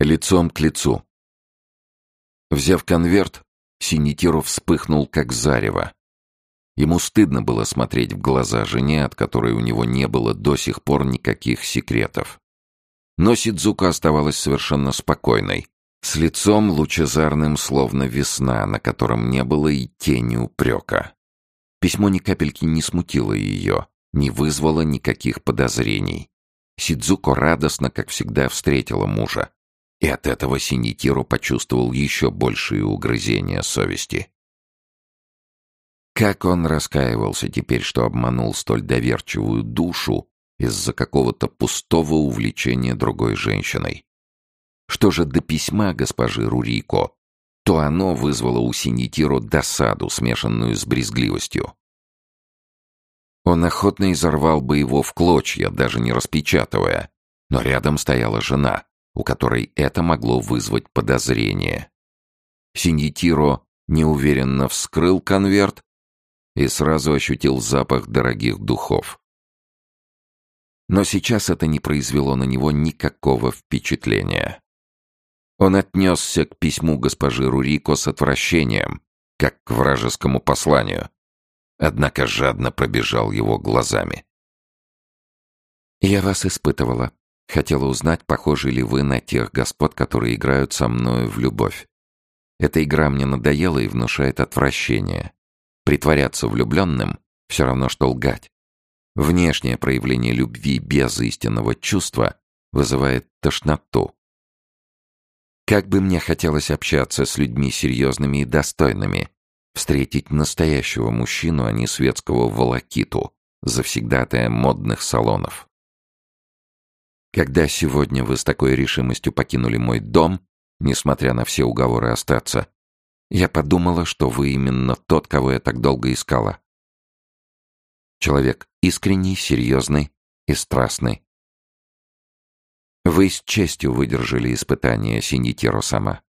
Лицом к лицу. Взяв конверт, Синитиров вспыхнул, как зарево. Ему стыдно было смотреть в глаза жене, от которой у него не было до сих пор никаких секретов. Но Сидзука оставалась совершенно спокойной, с лицом лучезарным, словно весна, на котором не было и тени упрека. Письмо ни капельки не смутило ее, не вызвало никаких подозрений. Сидзуко радостно, как всегда, встретила мужа. И от этого Синитиру почувствовал еще большие угрызения совести. Как он раскаивался теперь, что обманул столь доверчивую душу из-за какого-то пустого увлечения другой женщиной. Что же до письма госпожи Рурико, то оно вызвало у Синитиро досаду, смешанную с брезгливостью. Он охотно изорвал бы его в клочья, даже не распечатывая, но рядом стояла жена, у которой это могло вызвать подозрение. Синьетиро неуверенно вскрыл конверт и сразу ощутил запах дорогих духов. Но сейчас это не произвело на него никакого впечатления. Он отнесся к письму госпожи Рурико с отвращением, как к вражескому посланию. Однако жадно пробежал его глазами. «Я вас испытывала. Хотела узнать, похожи ли вы на тех господ, которые играют со мною в любовь. Эта игра мне надоела и внушает отвращение. Притворяться влюбленным — все равно, что лгать. Внешнее проявление любви без истинного чувства вызывает тошноту. Как бы мне хотелось общаться с людьми серьезными и достойными, встретить настоящего мужчину, а не светского волокиту, завсегдатая модных салонов. Когда сегодня вы с такой решимостью покинули мой дом, несмотря на все уговоры остаться, я подумала, что вы именно тот, кого я так долго искала. Человек искренний, серьезный и страстный. Вы с честью выдержали испытание Синитиро сама.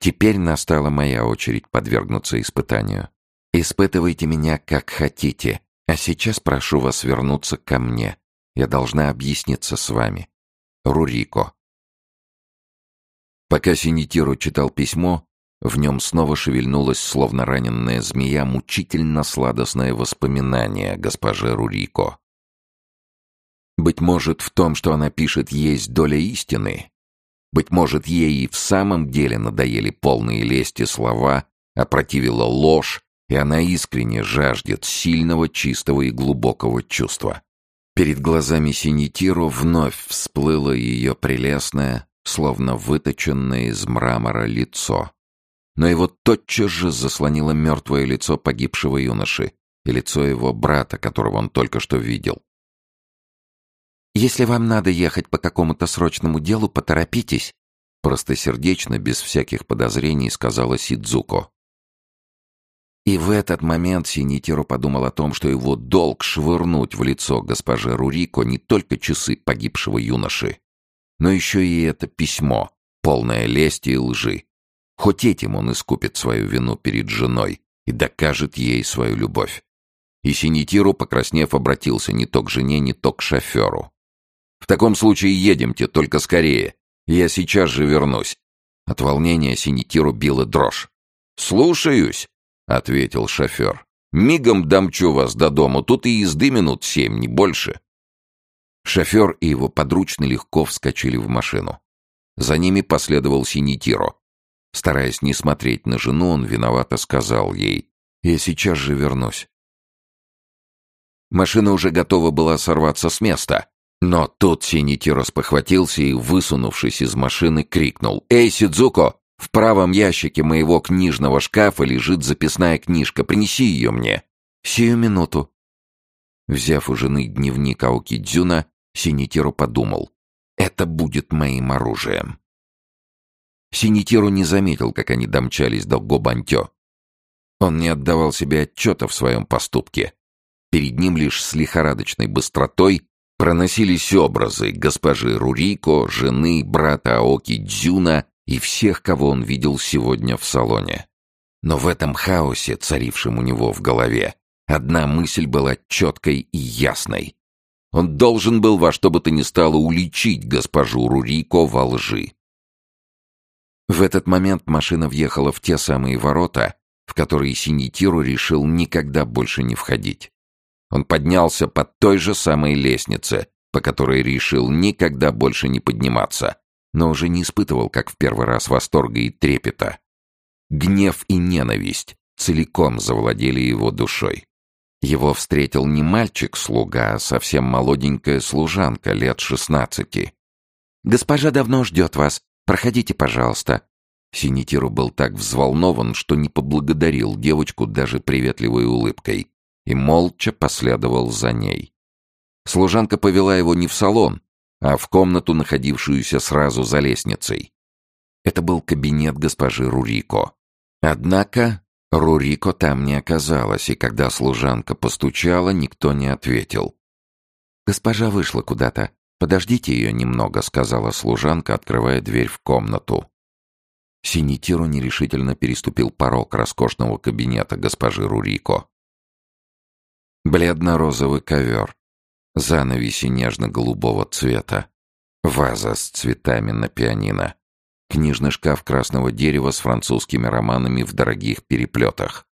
Теперь настала моя очередь подвергнуться испытанию. Испытывайте меня как хотите, а сейчас прошу вас вернуться ко мне. Я должна объясниться с вами. Рурико. Пока Синитиро читал письмо, в нем снова шевельнулась, словно раненная змея, мучительно сладостное воспоминание госпожи Рурико. Быть может, в том, что она пишет, есть доля истины. Быть может, ей и в самом деле надоели полные лести слова, опротивила ложь, и она искренне жаждет сильного, чистого и глубокого чувства. Перед глазами Синитиру вновь всплыло ее прелестное, словно выточенное из мрамора лицо. Но его тотчас же заслонило мертвое лицо погибшего юноши и лицо его брата, которого он только что видел. «Если вам надо ехать по какому-то срочному делу, поторопитесь», простосердечно, без всяких подозрений, сказала Сидзуко. И в этот момент Синитиру подумал о том, что его долг швырнуть в лицо госпоже Рурико не только часы погибшего юноши, но еще и это письмо, полное лести и лжи. Хоть этим он искупит свою вину перед женой и докажет ей свою любовь. И Синитиру, покраснев, обратился не то к жене, не то к шоферу. В таком случае едемте, только скорее. Я сейчас же вернусь». От волнения Синитиру била дрожь. «Слушаюсь», — ответил шофер. «Мигом дамчу вас до дому, тут и езды минут семь, не больше». Шофер и его подручный легко вскочили в машину. За ними последовал Синитиро. Стараясь не смотреть на жену, он виновато сказал ей, «Я сейчас же вернусь». Машина уже готова была сорваться с места, но тут Синитиро спохватился и, высунувшись из машины, крикнул «Эй, Сидзуко, в правом ящике моего книжного шкафа лежит записная книжка, принеси ее мне». «Сию минуту». Взяв у жены дневник Аоки Дзюна, Синитиро подумал «Это будет моим оружием». Синитиру не заметил, как они домчались до Гобантё. Он не отдавал себе отчета в своем поступке. Перед ним лишь с лихорадочной быстротой Проносились образы госпожи Рурико, жены, брата Аоки Дзюна и всех, кого он видел сегодня в салоне. Но в этом хаосе, царившем у него в голове, одна мысль была четкой и ясной. Он должен был во что бы то ни стало уличить госпожу Рурико во лжи. В этот момент машина въехала в те самые ворота, в которые Синитиру решил никогда больше не входить. Он поднялся по той же самой лестнице, по которой решил никогда больше не подниматься, но уже не испытывал, как в первый раз, восторга и трепета. Гнев и ненависть целиком завладели его душой. Его встретил не мальчик-слуга, а совсем молоденькая служанка лет шестнадцати. «Госпожа давно ждет вас. Проходите, пожалуйста». Синитиру был так взволнован, что не поблагодарил девочку даже приветливой улыбкой и молча последовал за ней. Служанка повела его не в салон, а в комнату, находившуюся сразу за лестницей. Это был кабинет госпожи Рурико. Однако Рурико там не оказалось, и когда служанка постучала, никто не ответил. «Госпожа вышла куда-то. Подождите ее немного», — сказала служанка, открывая дверь в комнату. Синитиру нерешительно переступил порог роскошного кабинета госпожи Рурико. Бледно-розовый ковер, занавеси нежно-голубого цвета, ваза с цветами на пианино, книжный шкаф красного дерева с французскими романами в дорогих переплетах.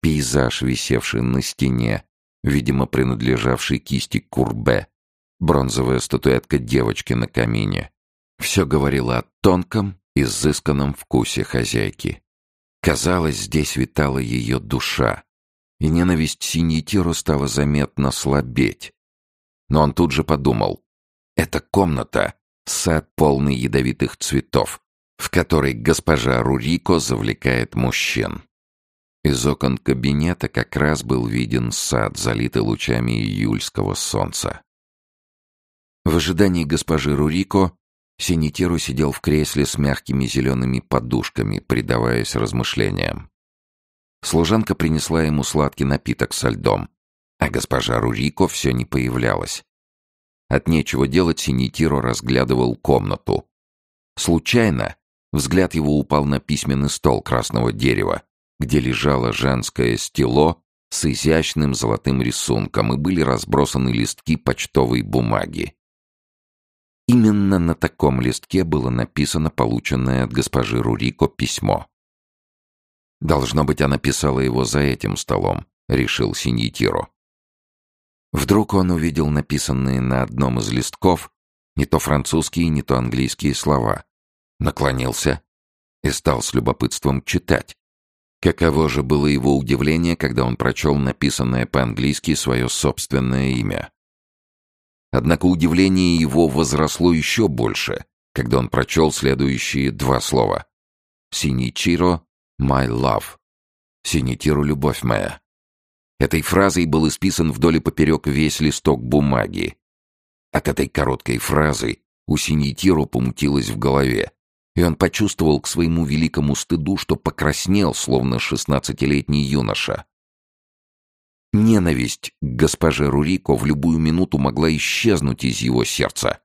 Пейзаж, висевший на стене, видимо, принадлежавший кисти Курбе, бронзовая статуэтка девочки на камине. Все говорило о тонком, изысканном вкусе хозяйки. Казалось, здесь витала ее душа, и ненависть Синьетиру стала заметно слабеть. Но он тут же подумал, это комната — сад полный ядовитых цветов, в который госпожа Рурико завлекает мужчин. Из окон кабинета как раз был виден сад, залитый лучами июльского солнца. В ожидании госпожи Рурико Синитиру сидел в кресле с мягкими зелеными подушками, предаваясь размышлениям. Служанка принесла ему сладкий напиток со льдом, а госпожа Рурико все не появлялась. От нечего делать Синитиро разглядывал комнату. Случайно взгляд его упал на письменный стол красного дерева, где лежало женское стело с изящным золотым рисунком и были разбросаны листки почтовой бумаги. Именно на таком листке было написано полученное от госпожи Рурико письмо. Должно быть, она писала его за этим столом, решил Синьетиро. Вдруг он увидел написанные на одном из листков не то французские, не то английские слова. Наклонился и стал с любопытством читать. Каково же было его удивление, когда он прочел написанное по-английски свое собственное имя. Однако удивление его возросло еще больше, когда он прочел следующие два слова. «Синичиро My love. Синитиру любовь моя. Этой фразой был исписан вдоль и поперек весь листок бумаги. От этой короткой фразы у Синитиру помутилось в голове, и он почувствовал к своему великому стыду, что покраснел, словно шестнадцатилетний юноша. Ненависть к госпоже Рурико в любую минуту могла исчезнуть из его сердца.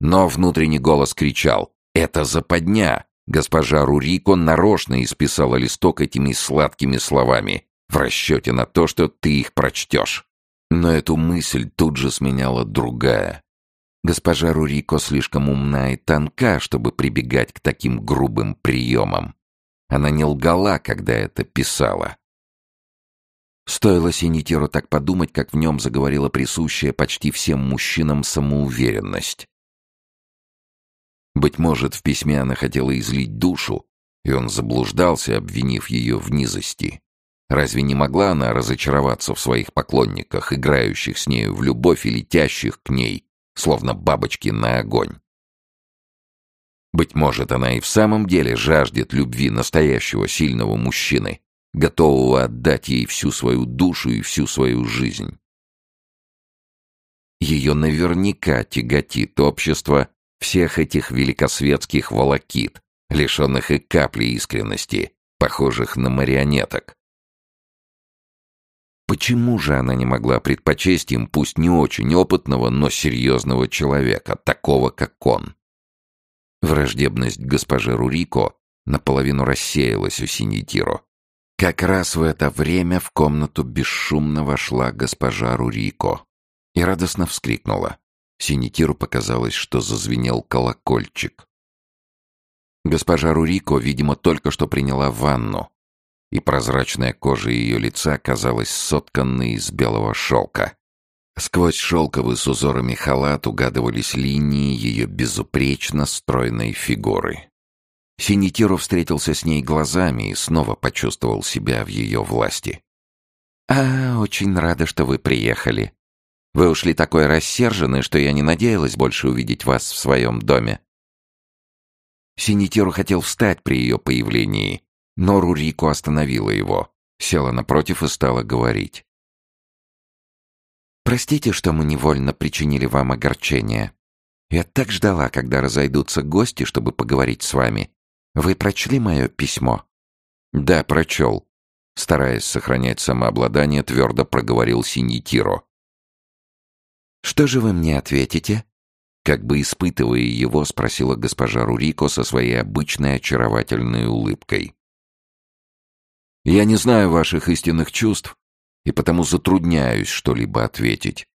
Но внутренний голос кричал «Это западня! Госпожа Рурико нарочно исписала листок этими сладкими словами, в расчете на то, что ты их прочтешь. Но эту мысль тут же сменяла другая. Госпожа Рурико слишком умна и тонка, чтобы прибегать к таким грубым приемам. Она не лгала, когда это писала. Стоило Синитиру так подумать, как в нем заговорила присущая почти всем мужчинам самоуверенность. Быть может, в письме она хотела излить душу, и он заблуждался, обвинив ее в низости. Разве не могла она разочароваться в своих поклонниках, играющих с нею в любовь и летящих к ней, словно бабочки на огонь? Быть может, она и в самом деле жаждет любви настоящего сильного мужчины, готового отдать ей всю свою душу и всю свою жизнь. Ее наверняка тяготит общество, всех этих великосветских волокит, лишенных и капли искренности, похожих на марионеток. Почему же она не могла предпочесть им пусть не очень опытного, но серьезного человека, такого как он? Враждебность госпожи Рурико наполовину рассеялась у Синитиро. Как раз в это время в комнату бесшумно вошла госпожа Рурико и радостно вскрикнула. Синитиру показалось, что зазвенел колокольчик. Госпожа Рурико, видимо, только что приняла ванну, и прозрачная кожа ее лица казалась сотканной из белого шелка. Сквозь шелковый с узорами халат угадывались линии ее безупречно стройной фигуры. Синитиру встретился с ней глазами и снова почувствовал себя в ее власти. «А, очень рада, что вы приехали. Вы ушли такой рассерженный, что я не надеялась больше увидеть вас в своем доме». Синитиру хотел встать при ее появлении, но Рурику остановила его, села напротив и стала говорить. «Простите, что мы невольно причинили вам огорчение. Я так ждала, когда разойдутся гости, чтобы поговорить с вами. Вы прочли мое письмо?» «Да, прочел», Стараясь сохранять самообладание, твердо проговорил Синьитиро. «Что же вы мне ответите?» Как бы испытывая его, спросила госпожа Рурико со своей обычной очаровательной улыбкой. «Я не знаю ваших истинных чувств, и потому затрудняюсь что-либо ответить.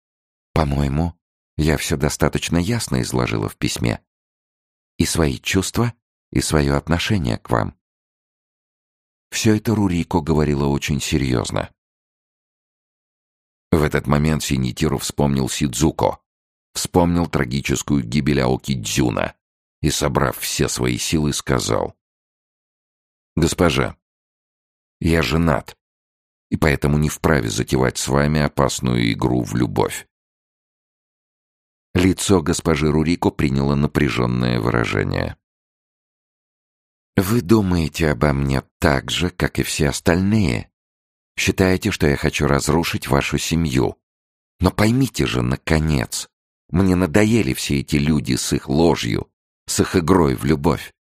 По-моему, я все достаточно ясно изложила в письме. И свои чувства, и свое отношение к вам. Все это Рурико говорила очень серьезно. В этот момент Синитиру вспомнил Сидзуко, вспомнил трагическую гибель Аоки Дзюна и, собрав все свои силы, сказал. «Госпожа, я женат, и поэтому не вправе затевать с вами опасную игру в любовь». Лицо госпожи Рурико приняло напряженное выражение. Вы думаете обо мне так же, как и все остальные. Считаете, что я хочу разрушить вашу семью. Но поймите же, наконец, мне надоели все эти люди с их ложью, с их игрой в любовь.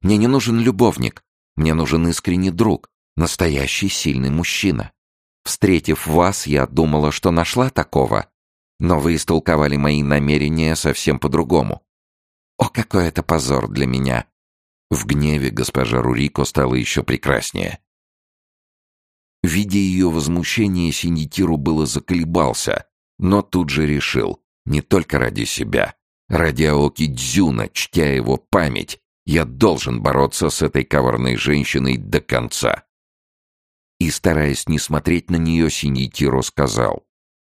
Мне не нужен любовник, мне нужен искренний друг, настоящий сильный мужчина. Встретив вас, я думала, что нашла такого, но вы истолковали мои намерения совсем по-другому. О, какой это позор для меня! В гневе госпожа Рурико стала еще прекраснее. Видя ее возмущение, Синитиру было заколебался, но тут же решил, не только ради себя, ради Аоки Дзюна, чтя его память, я должен бороться с этой коварной женщиной до конца. И, стараясь не смотреть на нее, Синитиро сказал,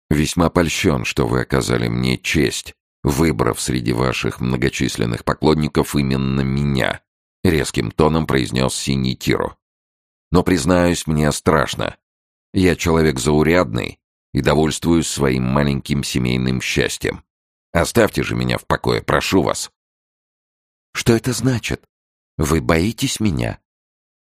«Весьма польщен, что вы оказали мне честь, выбрав среди ваших многочисленных поклонников именно меня, — резким тоном произнес Синий Тиро. «Но, признаюсь, мне страшно. Я человек заурядный и довольствуюсь своим маленьким семейным счастьем. Оставьте же меня в покое, прошу вас». «Что это значит? Вы боитесь меня?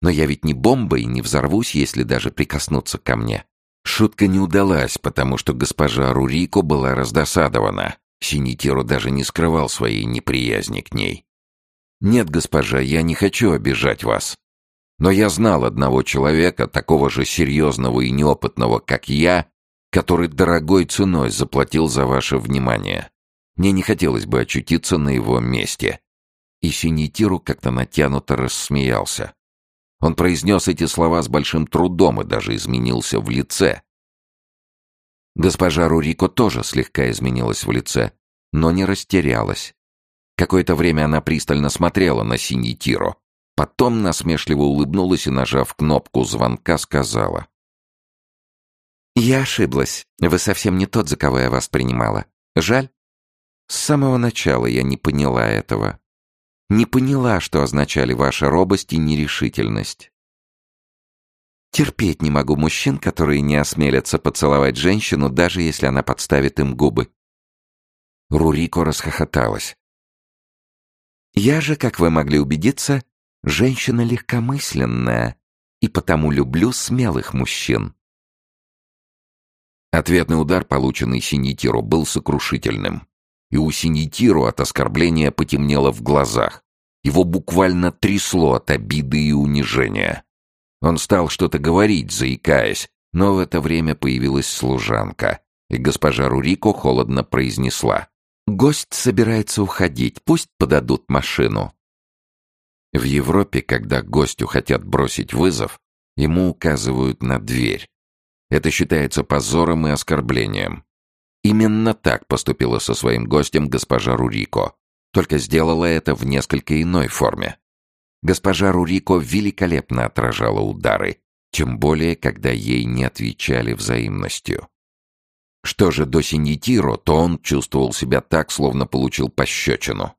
Но я ведь не бомба и не взорвусь, если даже прикоснуться ко мне». Шутка не удалась, потому что госпожа Рурико была раздосадована. Синитиру даже не скрывал своей неприязни к ней. «Нет, госпожа, я не хочу обижать вас. Но я знал одного человека, такого же серьезного и неопытного, как я, который дорогой ценой заплатил за ваше внимание. Мне не хотелось бы очутиться на его месте». И Синитиру как-то натянуто рассмеялся. Он произнес эти слова с большим трудом и даже изменился в лице. Госпожа Рурико тоже слегка изменилась в лице, но не растерялась. Какое-то время она пристально смотрела на синий Тиро. Потом насмешливо улыбнулась и, нажав кнопку звонка, сказала. «Я ошиблась. Вы совсем не тот, за кого я вас принимала. Жаль. С самого начала я не поняла этого. Не поняла, что означали ваша робость и нерешительность. Терпеть не могу мужчин, которые не осмелятся поцеловать женщину, даже если она подставит им губы». Рурико расхохоталась. Я же, как вы могли убедиться, женщина легкомысленная и потому люблю смелых мужчин. Ответный удар, полученный Синитиру, был сокрушительным. И у Синитиру от оскорбления потемнело в глазах. Его буквально трясло от обиды и унижения. Он стал что-то говорить, заикаясь, но в это время появилась служанка, и госпожа Рурико холодно произнесла. Гость собирается уходить, пусть подадут машину. В Европе, когда гостю хотят бросить вызов, ему указывают на дверь. Это считается позором и оскорблением. Именно так поступила со своим гостем госпожа Рурико, только сделала это в несколько иной форме. Госпожа Рурико великолепно отражала удары, тем более, когда ей не отвечали взаимностью. Что же до Синьетиро, то он чувствовал себя так, словно получил пощечину.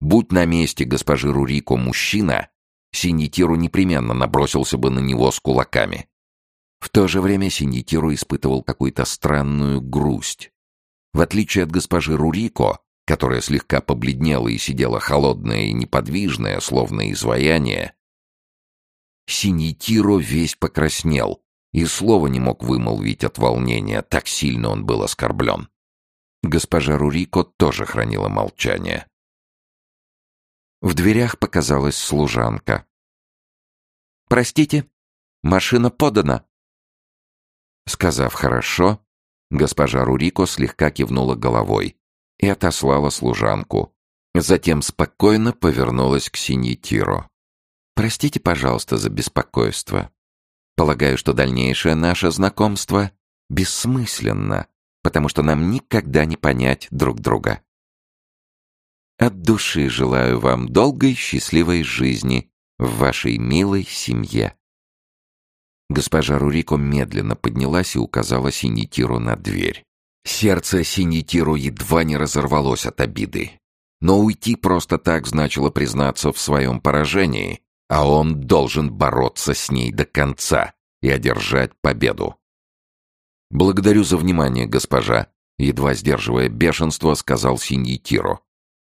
Будь на месте госпожи Рурико мужчина, Синьетиру непременно набросился бы на него с кулаками. В то же время Синьетиру испытывал какую-то странную грусть. В отличие от госпожи Рурико, которая слегка побледнела и сидела холодная и неподвижная, словно изваяние, Синьетиро весь покраснел и слова не мог вымолвить от волнения, так сильно он был оскорблен. Госпожа Рурико тоже хранила молчание. В дверях показалась служанка. «Простите, машина подана». Сказав «хорошо», госпожа Рурико слегка кивнула головой и отослала служанку. Затем спокойно повернулась к Синьетиро. «Простите, пожалуйста, за беспокойство. Полагаю, что дальнейшее наше знакомство бессмысленно, потому что нам никогда не понять друг друга. От души желаю вам долгой счастливой жизни в вашей милой семье. Госпожа Рурико медленно поднялась и указала Синитиру на дверь. Сердце Синитиру едва не разорвалось от обиды. Но уйти просто так значило признаться в своем поражении, а он должен бороться с ней до конца и одержать победу. «Благодарю за внимание, госпожа», — едва сдерживая бешенство, сказал Синьетиро.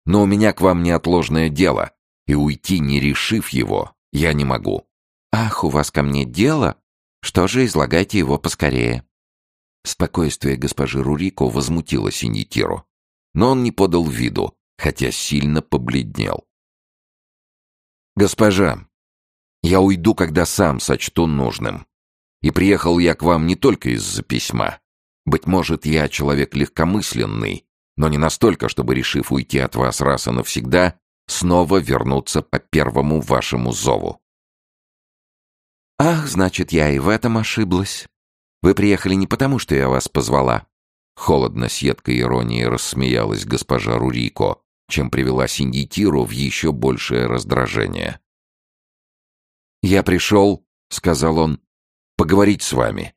Но у меня к вам неотложное дело, и уйти, не решив его, я не могу». «Ах, у вас ко мне дело? Что же, излагайте его поскорее». Спокойствие госпожи Рурико возмутило Синьетиру, но он не подал виду, хотя сильно побледнел. «Госпожа, я уйду, когда сам сочту нужным. И приехал я к вам не только из-за письма. Быть может, я человек легкомысленный, но не настолько, чтобы, решив уйти от вас раз и навсегда, снова вернуться по первому вашему зову. «Ах, значит, я и в этом ошиблась. Вы приехали не потому, что я вас позвала». Холодно с едкой иронией рассмеялась госпожа Рурико, чем привела Синдитиру в еще большее раздражение. «Я пришел, — сказал он, — поговорить с вами.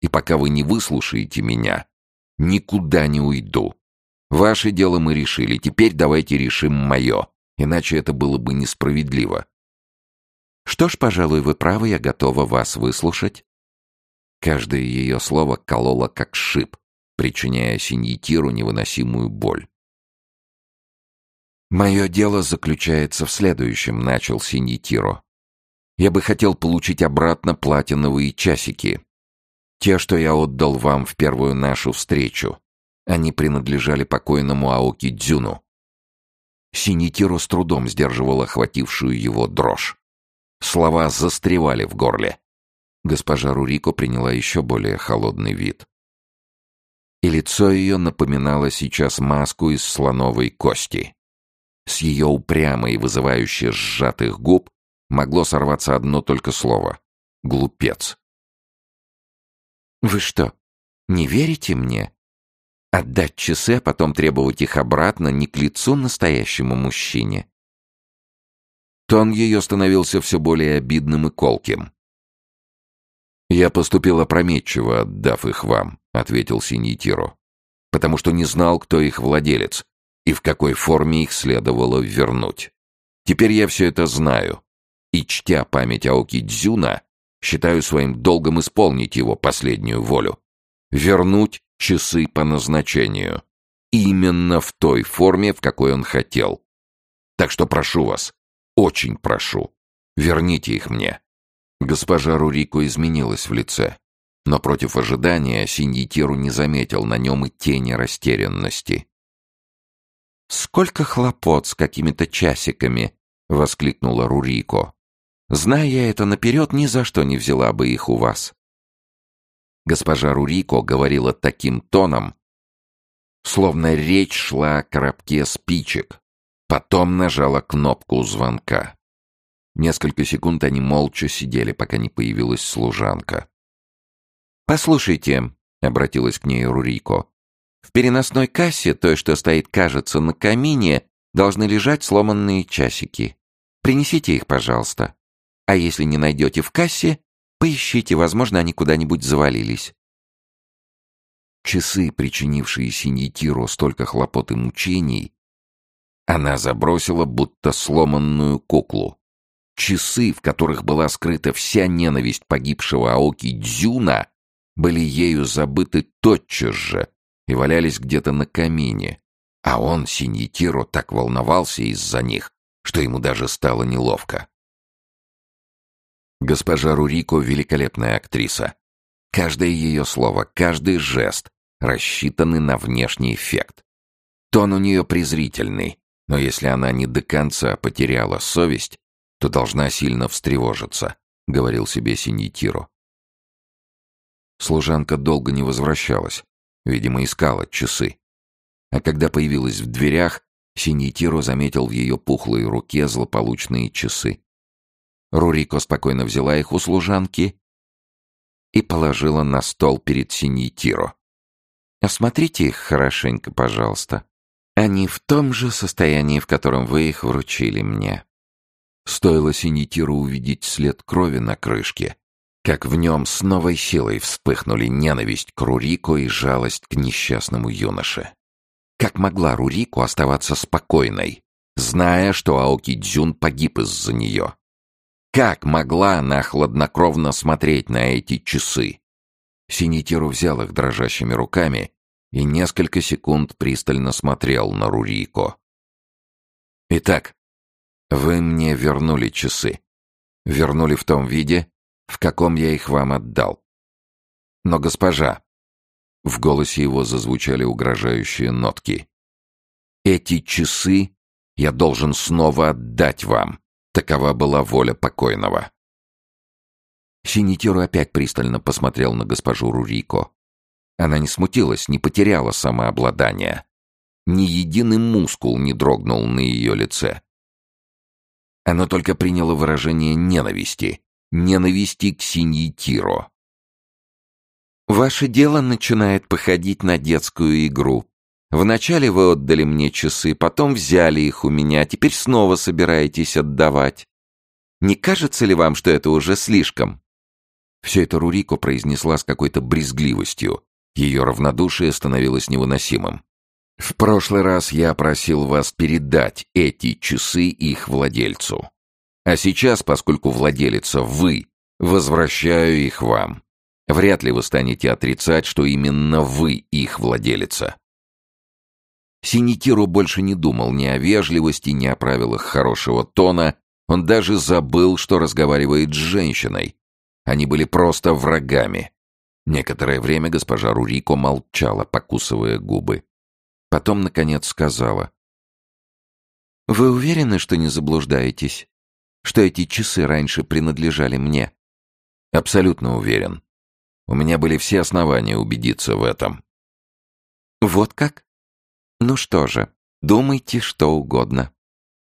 И пока вы не выслушаете меня, никуда не уйду. Ваше дело мы решили, теперь давайте решим мое, иначе это было бы несправедливо. Что ж, пожалуй, вы правы, я готова вас выслушать. Каждое ее слово кололо как шип, причиняя Синьетиру невыносимую боль. «Мое дело заключается в следующем», — начал Синьетиро. «Я бы хотел получить обратно платиновые часики. Те, что я отдал вам в первую нашу встречу. Они принадлежали покойному Аоки Дзюну. Синитиру с трудом сдерживал охватившую его дрожь. Слова застревали в горле. Госпожа Рурико приняла еще более холодный вид. И лицо ее напоминало сейчас маску из слоновой кости. С ее упрямой и вызывающе сжатых губ могло сорваться одно только слово — глупец. «Вы что, не верите мне?» Отдать часы, а потом требовать их обратно не к лицу настоящему мужчине. Тон ее становился все более обидным и колким. «Я поступил опрометчиво, отдав их вам», — ответил Синьетиро, «потому что не знал, кто их владелец и в какой форме их следовало вернуть. Теперь я все это знаю, и, чтя память Аоки Дзюна, считаю своим долгом исполнить его последнюю волю. Вернуть часы по назначению. Именно в той форме, в какой он хотел. Так что прошу вас, очень прошу, верните их мне». Госпожа Рурико изменилась в лице, но против ожидания Синьетиру не заметил на нем и тени растерянности. «Сколько хлопот с какими-то часиками!» — воскликнула Рурико. «Зная я это наперед, ни за что не взяла бы их у вас. Госпожа Рурико говорила таким тоном, словно речь шла о коробке спичек. Потом нажала кнопку звонка. Несколько секунд они молча сидели, пока не появилась служанка. «Послушайте», — обратилась к ней Рурико, «в переносной кассе, той, что стоит, кажется, на камине, должны лежать сломанные часики. Принесите их, пожалуйста. А если не найдете в кассе, поищите, возможно, они куда-нибудь завалились. Часы, причинившие Синьетиру столько хлопот и мучений, она забросила, будто сломанную куклу. Часы, в которых была скрыта вся ненависть погибшего Аоки Дзюна, были ею забыты тотчас же и валялись где-то на камине, а он, Синьетиро, так волновался из-за них, что ему даже стало неловко. Госпожа Рурико — великолепная актриса. Каждое ее слово, каждый жест рассчитаны на внешний эффект. Тон у нее презрительный, но если она не до конца потеряла совесть, то должна сильно встревожиться, — говорил себе Синьетиро. Служанка долго не возвращалась, видимо, искала часы. А когда появилась в дверях, Синьетиро заметил в ее пухлой руке злополучные часы. Рурико спокойно взяла их у служанки и положила на стол перед Синьетиро. «Осмотрите их хорошенько, пожалуйста. Они в том же состоянии, в котором вы их вручили мне». Стоило Синьетиру увидеть след крови на крышке, как в нем с новой силой вспыхнули ненависть к Рурико и жалость к несчастному юноше. Как могла Рурико оставаться спокойной, зная, что Аоки Дзюн погиб из-за нее? Как могла она хладнокровно смотреть на эти часы? Синитиру взял их дрожащими руками и несколько секунд пристально смотрел на Рурико. «Итак, вы мне вернули часы. Вернули в том виде, в каком я их вам отдал. Но, госпожа...» В голосе его зазвучали угрожающие нотки. «Эти часы я должен снова отдать вам. Такова была воля покойного». Синитиру опять пристально посмотрел на госпожу Рурико. Она не смутилась, не потеряла самообладание. Ни единый мускул не дрогнул на ее лице. Оно только приняло выражение ненависти. Ненависти к Синьетиро. «Ваше дело начинает походить на детскую игру. Вначале вы отдали мне часы, потом взяли их у меня, а теперь снова собираетесь отдавать. Не кажется ли вам, что это уже слишком?» Все это Рурико произнесла с какой-то брезгливостью. Ее равнодушие становилось невыносимым. «В прошлый раз я просил вас передать эти часы их владельцу. А сейчас, поскольку владелица вы, возвращаю их вам. Вряд ли вы станете отрицать, что именно вы их владелица». Синитиру больше не думал ни о вежливости, ни о правилах хорошего тона. Он даже забыл, что разговаривает с женщиной, они были просто врагами. Некоторое время госпожа Рурико молчала, покусывая губы. Потом, наконец, сказала. «Вы уверены, что не заблуждаетесь? Что эти часы раньше принадлежали мне?» «Абсолютно уверен. У меня были все основания убедиться в этом». «Вот как? Ну что же, думайте что угодно.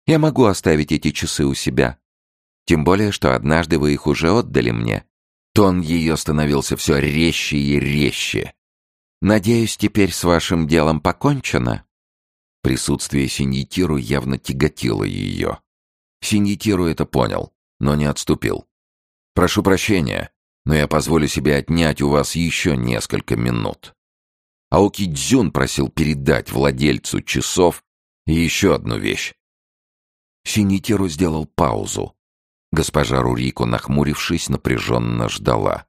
Я могу оставить эти часы у себя. Тем более, что однажды вы их уже отдали мне. Тон ее становился все резче и резче. Надеюсь, теперь с вашим делом покончено? Присутствие Синьетиру явно тяготило ее. Синьетиру это понял, но не отступил. «Прошу прощения, но я позволю себе отнять у вас еще несколько минут». Аоки Дзюн просил передать владельцу часов еще одну вещь. Синьетиру сделал паузу, Госпожа Рурико, нахмурившись, напряженно ждала.